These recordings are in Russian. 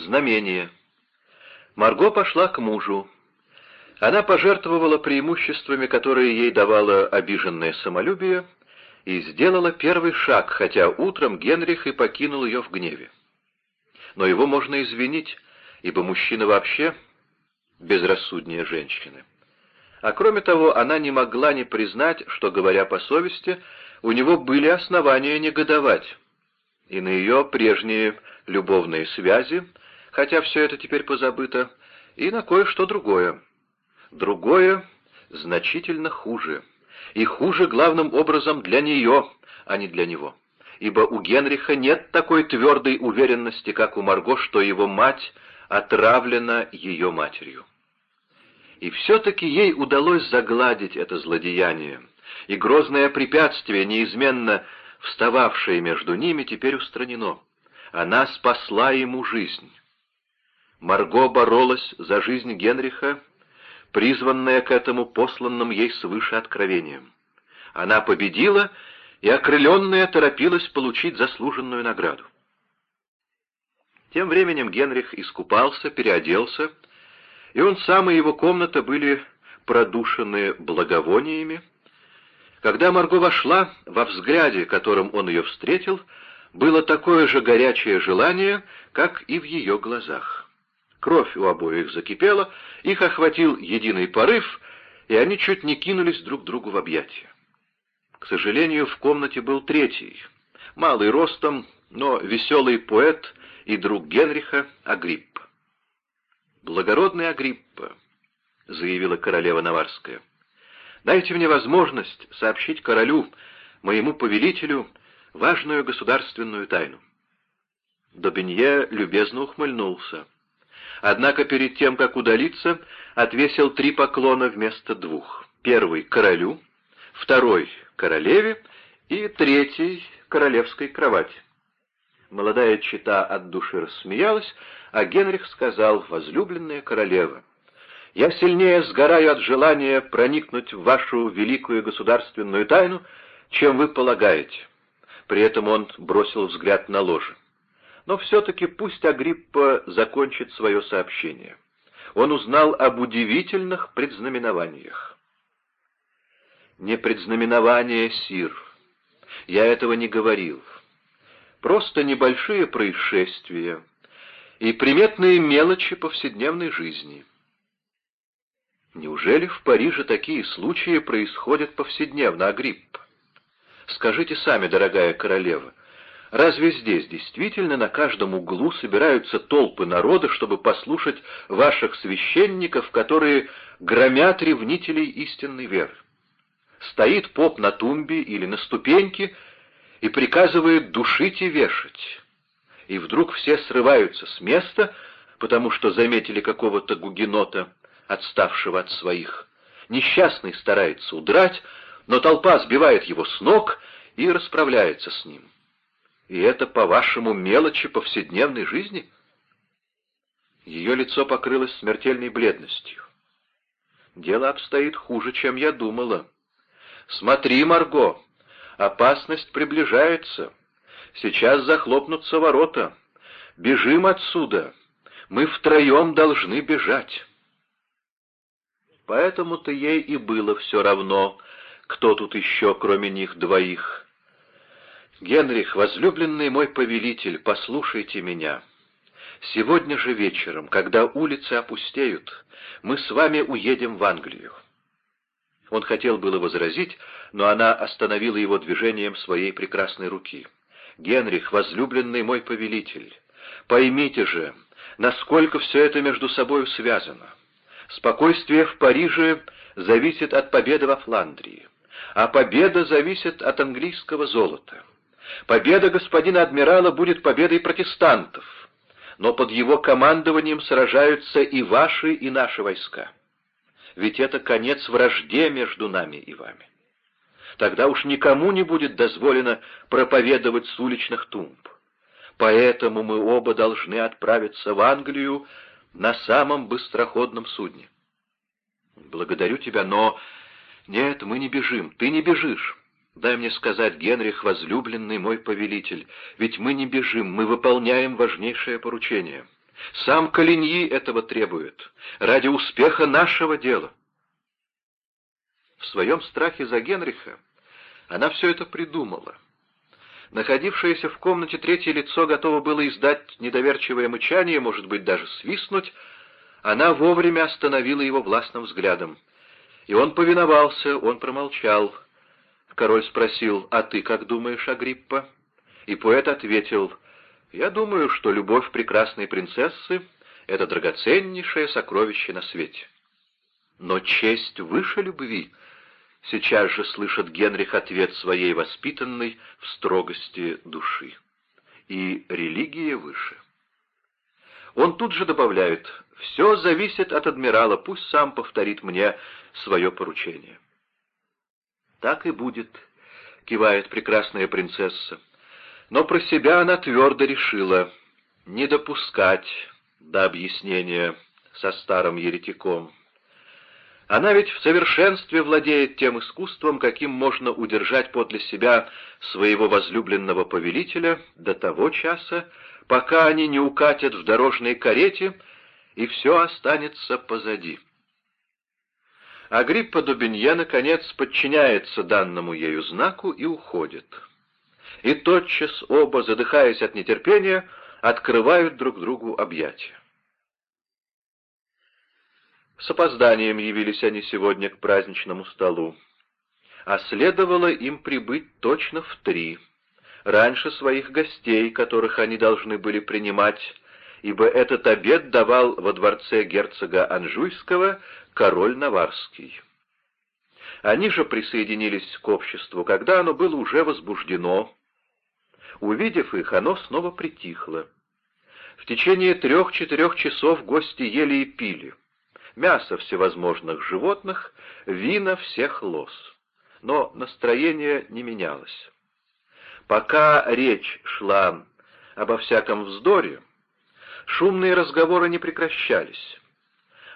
Знамение. Марго пошла к мужу. Она пожертвовала преимуществами, которые ей давало обиженное самолюбие, и сделала первый шаг, хотя утром Генрих и покинул ее в гневе. Но его можно извинить, ибо мужчина вообще безрассуднее женщины. А кроме того, она не могла не признать, что, говоря по совести, у него были основания негодовать, и на ее прежние любовные связи, хотя все это теперь позабыто, и на кое-что другое. Другое значительно хуже, и хуже главным образом для нее, а не для него. Ибо у Генриха нет такой твердой уверенности, как у Марго, что его мать отравлена ее матерью. И все-таки ей удалось загладить это злодеяние, и грозное препятствие, неизменно встававшее между ними, теперь устранено. Она спасла ему жизнь. Марго боролась за жизнь Генриха, призванная к этому посланным ей свыше откровением. Она победила и, окрыленная, торопилась получить заслуженную награду. Тем временем Генрих искупался, переоделся, и он сам и его комната были продушены благовониями. Когда Марго вошла, во взгляде, которым он ее встретил, было такое же горячее желание, как и в ее глазах. Кровь у обоих закипела, их охватил единый порыв, и они чуть не кинулись друг другу в объятия. К сожалению, в комнате был третий, малый ростом, но веселый поэт и друг Генриха Агриппа. «Благородный Агриппа», — заявила королева Наварская, — «дайте мне возможность сообщить королю, моему повелителю, важную государственную тайну». Добенье любезно ухмыльнулся. Однако перед тем, как удалиться, отвесил три поклона вместо двух. Первый — королю, второй — королеве и третий — королевской кровати. Молодая чита от души рассмеялась, а Генрих сказал, «Возлюбленная королева, я сильнее сгораю от желания проникнуть в вашу великую государственную тайну, чем вы полагаете». При этом он бросил взгляд на ложе. Но все-таки пусть Агриппа закончит свое сообщение. Он узнал об удивительных предзнаменованиях. «Не предзнаменование, Сир. Я этого не говорил. Просто небольшие происшествия и приметные мелочи повседневной жизни». Неужели в Париже такие случаи происходят повседневно, Агриппа? Скажите сами, дорогая королева, Разве здесь действительно на каждом углу собираются толпы народа, чтобы послушать ваших священников, которые громят ревнителей истинной веры? Стоит поп на тумбе или на ступеньке и приказывает душить и вешать. И вдруг все срываются с места, потому что заметили какого-то гугенота, отставшего от своих. Несчастный старается удрать, но толпа сбивает его с ног и расправляется с ним. И это, по-вашему, мелочи повседневной жизни? Ее лицо покрылось смертельной бледностью. Дело обстоит хуже, чем я думала. Смотри, Марго, опасность приближается. Сейчас захлопнутся ворота. Бежим отсюда. Мы втроем должны бежать. Поэтому-то ей и было все равно, кто тут еще, кроме них двоих. «Генрих, возлюбленный мой повелитель, послушайте меня. Сегодня же вечером, когда улицы опустеют, мы с вами уедем в Англию». Он хотел было возразить, но она остановила его движением своей прекрасной руки. «Генрих, возлюбленный мой повелитель, поймите же, насколько все это между собой связано. Спокойствие в Париже зависит от победы во Фландрии, а победа зависит от английского золота. Победа господина адмирала будет победой протестантов, но под его командованием сражаются и ваши, и наши войска. Ведь это конец вражде между нами и вами. Тогда уж никому не будет дозволено проповедовать с уличных тумб. Поэтому мы оба должны отправиться в Англию на самом быстроходном судне. Благодарю тебя, но... Нет, мы не бежим, ты не бежишь. Дай мне сказать, Генрих, возлюбленный мой повелитель, ведь мы не бежим, мы выполняем важнейшее поручение. Сам Калиньи этого требует, ради успеха нашего дела. В своем страхе за Генриха она все это придумала. Находившееся в комнате третье лицо готово было издать недоверчивое мычание, может быть, даже свистнуть. Она вовремя остановила его властным взглядом. И он повиновался, он промолчал. Король спросил, «А ты как думаешь, Агриппа?» И поэт ответил, «Я думаю, что любовь прекрасной принцессы — это драгоценнейшее сокровище на свете». Но честь выше любви — Сейчас же слышит Генрих ответ своей воспитанной в строгости души. И религия выше. Он тут же добавляет, «Все зависит от адмирала, пусть сам повторит мне свое поручение». «Так и будет», — кивает прекрасная принцесса. Но про себя она твердо решила не допускать до объяснения со старым еретиком. Она ведь в совершенстве владеет тем искусством, каким можно удержать подле себя своего возлюбленного повелителя до того часа, пока они не укатят в дорожной карете, и все останется позади. Агриппа Дубинье, наконец, подчиняется данному ею знаку и уходит. И тотчас оба, задыхаясь от нетерпения, открывают друг другу объятия. С опозданием явились они сегодня к праздничному столу. А следовало им прибыть точно в три, раньше своих гостей, которых они должны были принимать, ибо этот обед давал во дворце герцога Анжуйского король Наварский. Они же присоединились к обществу, когда оно было уже возбуждено. Увидев их, оно снова притихло. В течение трех-четырех часов гости ели и пили мясо всевозможных животных, вина всех лос. Но настроение не менялось. Пока речь шла обо всяком вздоре, шумные разговоры не прекращались.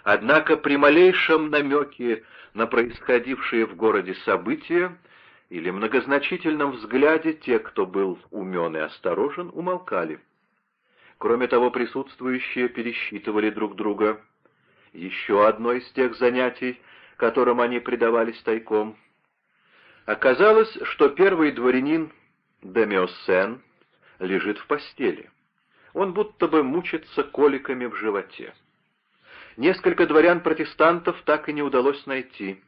Однако при малейшем намеке на происходившие в городе события или многозначительном взгляде те, кто был умен и осторожен, умолкали. Кроме того, присутствующие пересчитывали друг друга еще одно из тех занятий, которым они предавались тайком. Оказалось, что первый дворянин Демиосен лежит в постели. Он будто бы мучится коликами в животе. Несколько дворян-протестантов так и не удалось найти.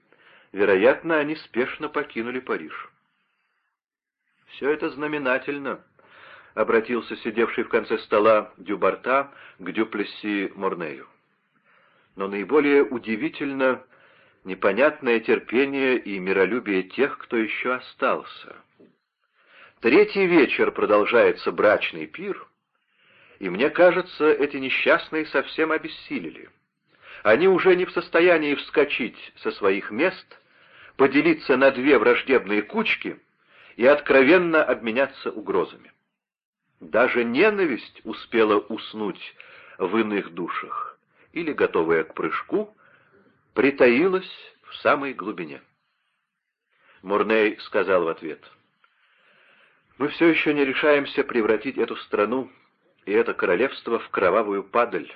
Вероятно, они спешно покинули Париж. «Все это знаменательно», — обратился сидевший в конце стола Дюбарта к Дюплесси Морнею но наиболее удивительно непонятное терпение и миролюбие тех, кто еще остался. Третий вечер продолжается брачный пир, и мне кажется, эти несчастные совсем обессилели. Они уже не в состоянии вскочить со своих мест, поделиться на две враждебные кучки и откровенно обменяться угрозами. Даже ненависть успела уснуть в иных душах или, готовая к прыжку, притаилась в самой глубине. Мурней сказал в ответ, «Мы все еще не решаемся превратить эту страну и это королевство в кровавую падаль,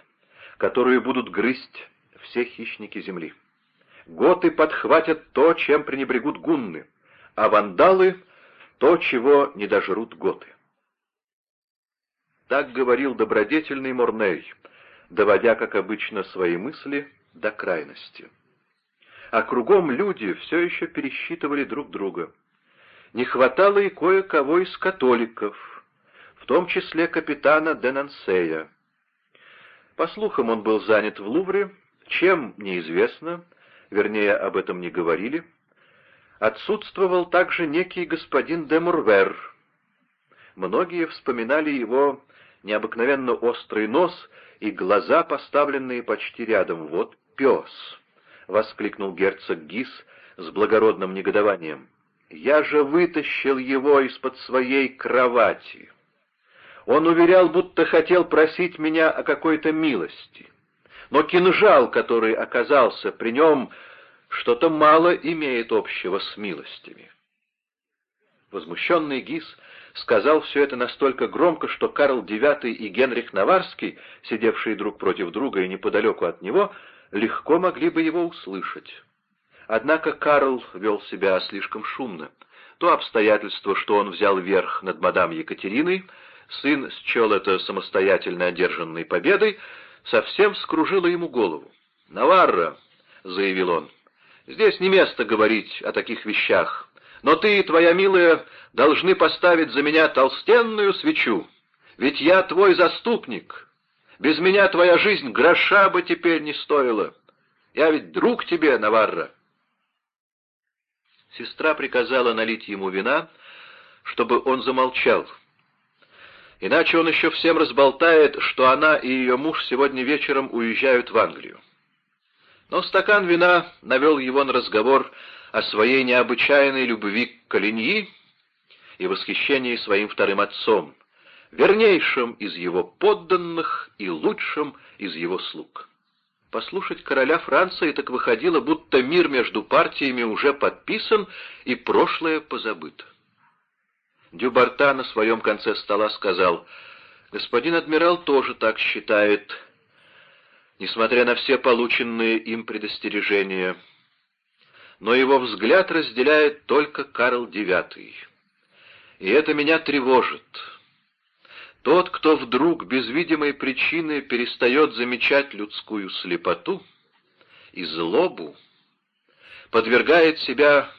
которую будут грызть все хищники земли. Готы подхватят то, чем пренебрегут гунны, а вандалы — то, чего не дожрут готы». Так говорил добродетельный Мурней — доводя, как обычно, свои мысли до крайности. А кругом люди все еще пересчитывали друг друга. Не хватало и кое-кого из католиков, в том числе капитана Денансея. По слухам, он был занят в Лувре, чем неизвестно, вернее, об этом не говорили. Отсутствовал также некий господин де Мурвер. Многие вспоминали его необыкновенно острый нос и глаза, поставленные почти рядом. «Вот пес!» — воскликнул герцог Гис с благородным негодованием. «Я же вытащил его из-под своей кровати. Он уверял, будто хотел просить меня о какой-то милости. Но кинжал, который оказался при нем, что-то мало имеет общего с милостями». Возмущенный Гис сказал все это настолько громко, что Карл IX и Генрих Наварский, сидевшие друг против друга и неподалеку от него, легко могли бы его услышать. Однако Карл вел себя слишком шумно. То обстоятельство, что он взял верх над мадам Екатериной, сын счел это самостоятельно одержанной победой, совсем вскружило ему голову. «Наварра», — заявил он, — «здесь не место говорить о таких вещах, но ты и твоя милая должны поставить за меня толстенную свечу, ведь я твой заступник. Без меня твоя жизнь гроша бы теперь не стоила. Я ведь друг тебе, Наварра». Сестра приказала налить ему вина, чтобы он замолчал. Иначе он еще всем разболтает, что она и ее муж сегодня вечером уезжают в Англию. Но стакан вина навел его на разговор о своей необычайной любви к Калиньи и восхищении своим вторым отцом, вернейшим из его подданных и лучшим из его слуг. Послушать короля Франции так выходило, будто мир между партиями уже подписан и прошлое позабыто. Дюбарта на своем конце стола сказал, «Господин адмирал тоже так считает, несмотря на все полученные им предостережения. Но его взгляд разделяет только Карл IX. И это меня тревожит». Тот, кто вдруг без видимой причины перестает замечать людскую слепоту и злобу, подвергает себя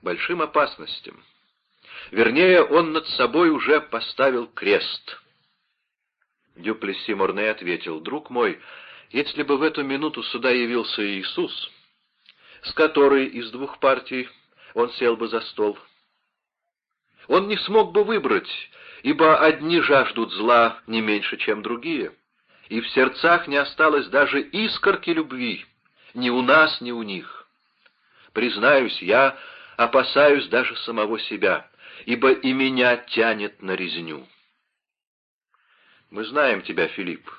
большим опасностям. Вернее, он над собой уже поставил крест. Дюплесси Морне ответил, «Друг мой, если бы в эту минуту сюда явился Иисус, с которой из двух партий он сел бы за стол, он не смог бы выбрать, ибо одни жаждут зла не меньше, чем другие, и в сердцах не осталось даже искорки любви, ни у нас, ни у них. Признаюсь, я опасаюсь даже самого себя, ибо и меня тянет на резню. Мы знаем тебя, Филипп.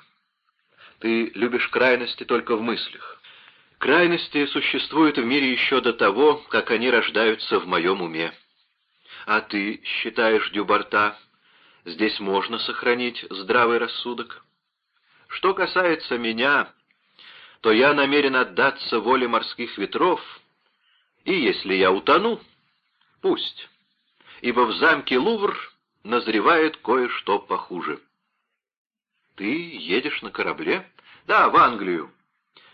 Ты любишь крайности только в мыслях. Крайности существуют в мире еще до того, как они рождаются в моем уме. А ты считаешь, Дюбарта, здесь можно сохранить здравый рассудок? Что касается меня, то я намерен отдаться воле морских ветров, и если я утону, пусть, ибо в замке Лувр назревает кое-что похуже. Ты едешь на корабле? Да, в Англию.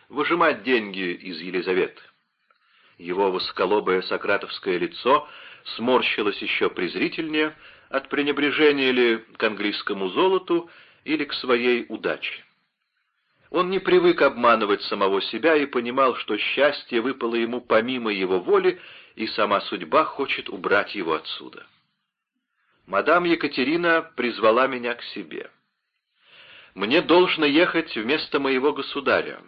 Выжимать деньги из Елизаветы. Его высоколобое сократовское лицо сморщилось еще презрительнее от пренебрежения ли к английскому золоту или к своей удаче. Он не привык обманывать самого себя и понимал, что счастье выпало ему помимо его воли, и сама судьба хочет убрать его отсюда. Мадам Екатерина призвала меня к себе. Мне должно ехать вместо моего государя,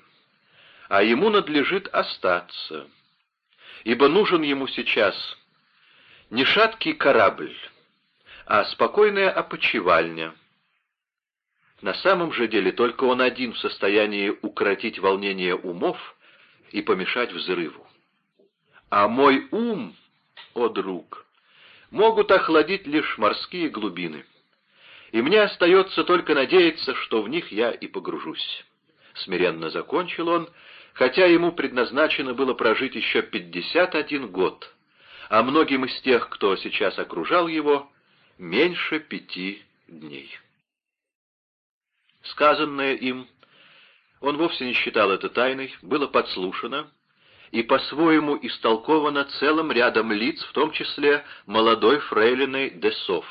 а ему надлежит остаться, ибо нужен ему сейчас не шаткий корабль, а спокойная опочивальня. На самом же деле только он один в состоянии укротить волнение умов и помешать взрыву. А мой ум, о друг, могут охладить лишь морские глубины. И мне остается только надеяться, что в них я и погружусь. Смиренно закончил он, хотя ему предназначено было прожить еще пятьдесят один год — а многим из тех, кто сейчас окружал его, меньше пяти дней. Сказанное им, он вовсе не считал это тайной, было подслушано и по-своему истолковано целым рядом лиц, в том числе молодой фрейлиной Десов.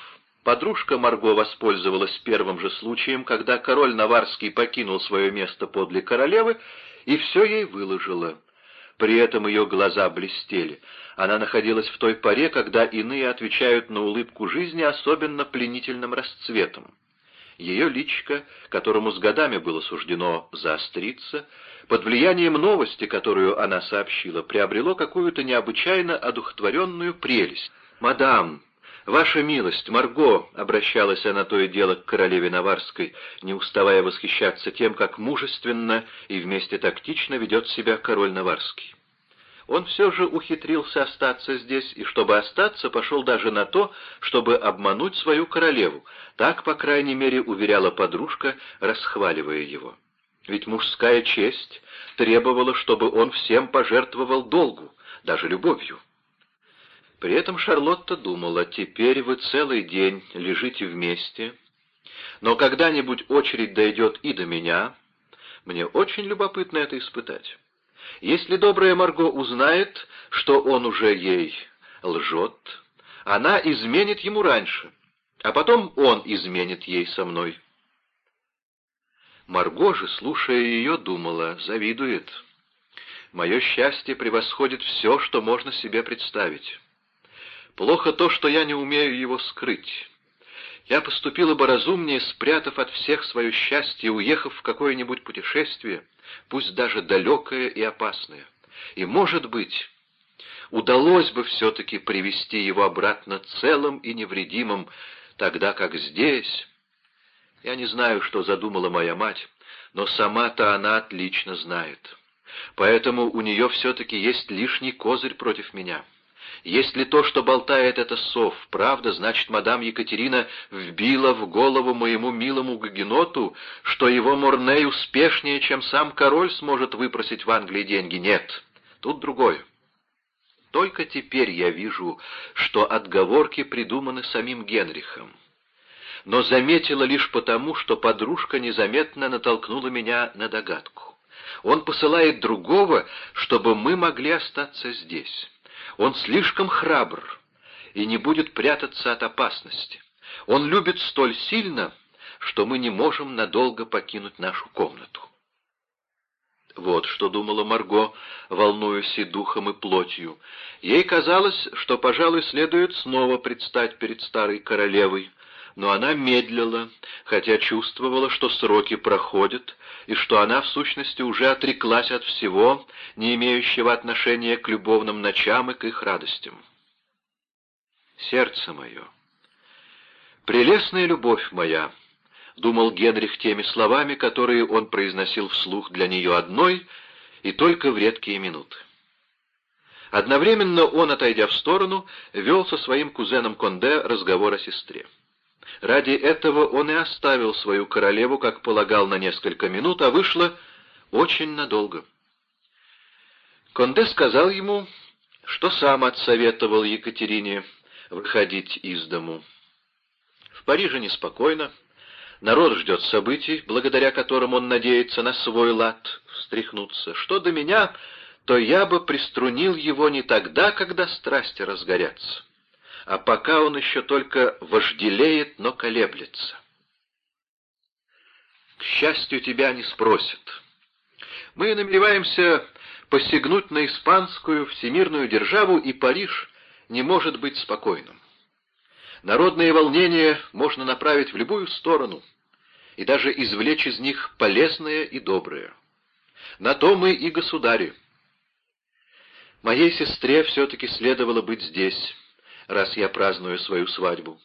Подружка Марго воспользовалась первым же случаем, когда король Наварский покинул свое место подле королевы, и все ей выложила — при этом ее глаза блестели. Она находилась в той поре, когда иные отвечают на улыбку жизни особенно пленительным расцветом. Ее личико, которому с годами было суждено заостриться, под влиянием новости, которую она сообщила, приобрело какую-то необычайно одухотворенную прелесть. «Мадам, ваша милость, Марго!» — обращалась она то и дело к королеве Наварской, не уставая восхищаться тем, как мужественно и вместе тактично ведет себя король Наварский. он все же ухитрился остаться здесь, и чтобы остаться, пошел даже на то, чтобы обмануть свою королеву. Так, по крайней мере, уверяла подружка, расхваливая его. Ведь мужская честь требовала, чтобы он всем пожертвовал долгу, даже любовью. При этом Шарлотта думала, теперь вы целый день лежите вместе, но когда-нибудь очередь дойдет и до меня. Мне очень любопытно это испытать. Если добрая Марго узнает, что он уже ей лжет, она изменит ему раньше, а потом он изменит ей со мной. Марго же, слушая ее, думала, завидует. Мое счастье превосходит все, что можно себе представить. Плохо то, что я не умею его скрыть. Я поступила бы разумнее, спрятав от всех свое счастье, уехав в какое-нибудь путешествие, пусть даже далекое и опасное. И, может быть, удалось бы все-таки привести его обратно целым и невредимым, тогда как здесь... Я не знаю, что задумала моя мать, но сама-то она отлично знает. Поэтому у нее все-таки есть лишний козырь против меня. Если то, что болтает это сов, правда, значит, мадам Екатерина вбила в голову моему милому Гагеноту, что его Морней успешнее, чем сам король сможет выпросить в Англии деньги. Нет, тут другое. Только теперь я вижу, что отговорки придуманы самим Генрихом. Но заметила лишь потому, что подружка незаметно натолкнула меня на догадку. Он посылает другого, чтобы мы могли остаться здесь. Он слишком храбр и не будет прятаться от опасности. Он любит столь сильно, что мы не можем надолго покинуть нашу комнату. Вот что думала Марго, волнуясь и духом, и плотью. Ей казалось, что, пожалуй, следует снова предстать перед старой королевой, но она медлила, хотя чувствовала, что сроки проходят, и что она в сущности уже отреклась от всего, не имеющего отношения к любовным ночам и к их радостям. «Сердце мое! Прелестная любовь моя!» — думал Генрих теми словами, которые он произносил вслух для нее одной и только в редкие минуты. Одновременно он, отойдя в сторону, вел со своим кузеном Конде разговор о сестре. Ради этого он и оставил свою королеву, как полагал, на несколько минут, а вышло очень надолго. Конде сказал ему, что сам отсоветовал Екатерине выходить из дому. В Париже неспокойно, народ ждет событий, благодаря которым он надеется на свой лад встряхнуться. Что до меня, то я бы приструнил его не тогда, когда страсти разгорятся а пока он еще только вожделеет, но колеблется. К счастью, тебя не спросят. Мы намереваемся посягнуть на испанскую всемирную державу, и Париж не может быть спокойным. Народные волнения можно направить в любую сторону и даже извлечь из них полезное и доброе. На то мы и государи. Моей сестре все-таки следовало быть здесь, раз я праздную свою свадьбу.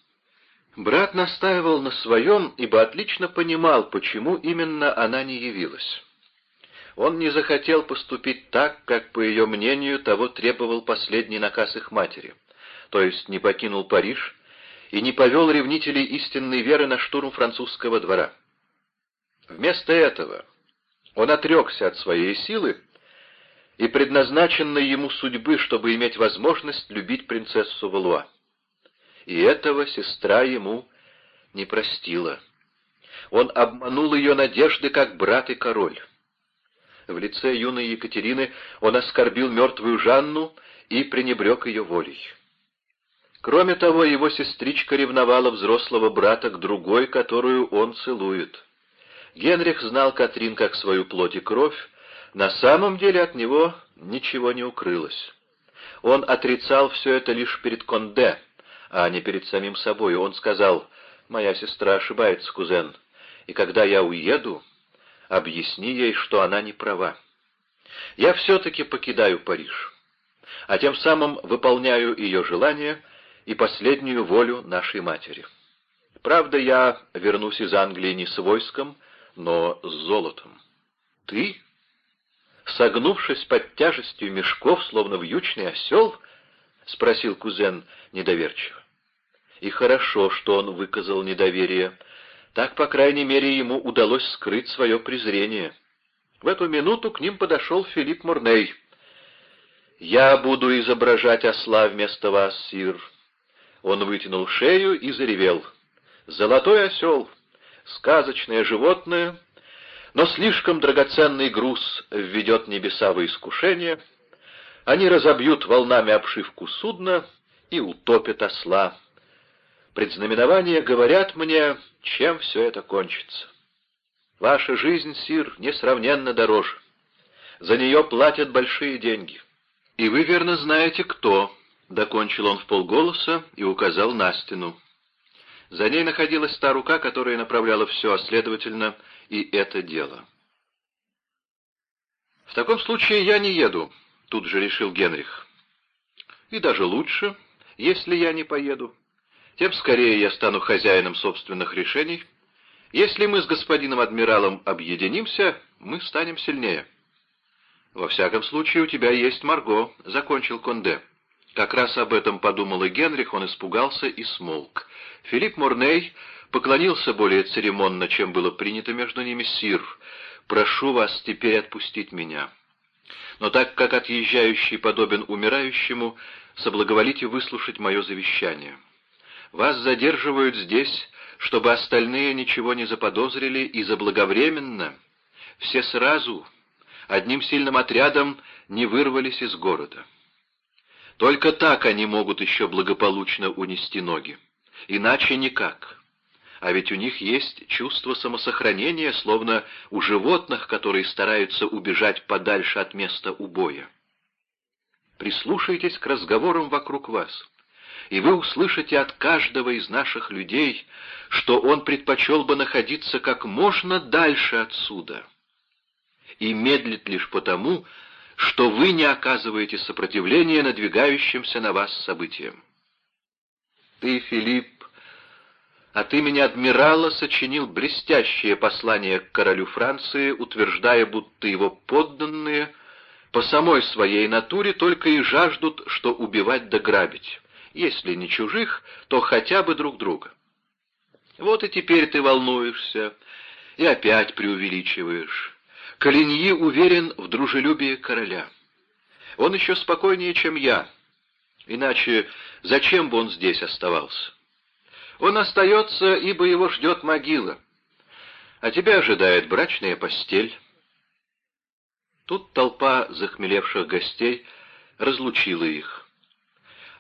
Брат настаивал на своем, ибо отлично понимал, почему именно она не явилась. Он не захотел поступить так, как, по ее мнению, того требовал последний наказ их матери, то есть не покинул Париж и не повел ревнителей истинной веры на штурм французского двора. Вместо этого он отрекся от своей силы и предназначенной ему судьбы, чтобы иметь возможность любить принцессу Валуа. И этого сестра ему не простила. Он обманул ее надежды, как брат и король. В лице юной Екатерины он оскорбил мертвую Жанну и пренебрег ее волей. Кроме того, его сестричка ревновала взрослого брата к другой, которую он целует. Генрих знал Катрин как свою плоть и кровь, на самом деле от него ничего не укрылось. Он отрицал все это лишь перед Конде, а не перед самим собой. Он сказал, «Моя сестра ошибается, кузен, и когда я уеду, объясни ей, что она не права. Я все-таки покидаю Париж, а тем самым выполняю ее желание и последнюю волю нашей матери. Правда, я вернусь из Англии не с войском, но с золотом. Ты?» Согнувшись под тяжестью мешков, словно вьючный осел? — спросил кузен недоверчиво. И хорошо, что он выказал недоверие. Так, по крайней мере, ему удалось скрыть свое презрение. В эту минуту к ним подошел Филипп Мурней. «Я буду изображать осла вместо вас, сир». Он вытянул шею и заревел. «Золотой осел, сказочное животное, но слишком драгоценный груз введет небеса во искушение. Они разобьют волнами обшивку судна и утопят осла. Предзнаменования говорят мне, чем все это кончится. Ваша жизнь, сир, несравненно дороже. За нее платят большие деньги. И вы верно знаете, кто, — докончил он в полголоса и указал на стену. За ней находилась та рука, которая направляла все, а следовательно, и это дело. «В таком случае я не еду», — тут же решил Генрих. «И даже лучше, если я не поеду. Тем скорее я стану хозяином собственных решений. Если мы с господином адмиралом объединимся, мы станем сильнее». «Во всяком случае, у тебя есть Марго», — закончил Конде. Как раз об этом подумал и Генрих, он испугался и смолк. Филипп Мурней поклонился более церемонно, чем было принято между ними, «Сир, прошу вас теперь отпустить меня. Но так как отъезжающий подобен умирающему, соблаговолите выслушать мое завещание. Вас задерживают здесь, чтобы остальные ничего не заподозрили, и заблаговременно, все сразу, одним сильным отрядом не вырвались из города. Только так они могут еще благополучно унести ноги. Иначе никак. А ведь у них есть чувство самосохранения, словно у животных, которые стараются убежать подальше от места убоя. Прислушайтесь к разговорам вокруг вас, и вы услышите от каждого из наших людей, что он предпочел бы находиться как можно дальше отсюда и медлит лишь потому, что вы не оказываете сопротивления надвигающимся на вас событиям. Ты, Филипп, от имени адмирала сочинил блестящее послание к королю Франции, утверждая, будто его подданные по самой своей натуре только и жаждут, что убивать да грабить, если не чужих, то хотя бы друг друга. Вот и теперь ты волнуешься и опять преувеличиваешь. Калиньи уверен в дружелюбии короля. Он еще спокойнее, чем я. Иначе зачем бы он здесь оставался? Он остается, ибо его ждет могила. А тебя ожидает брачная постель. Тут толпа захмелевших гостей разлучила их.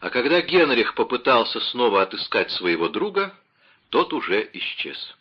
А когда Генрих попытался снова отыскать своего друга, тот уже исчез.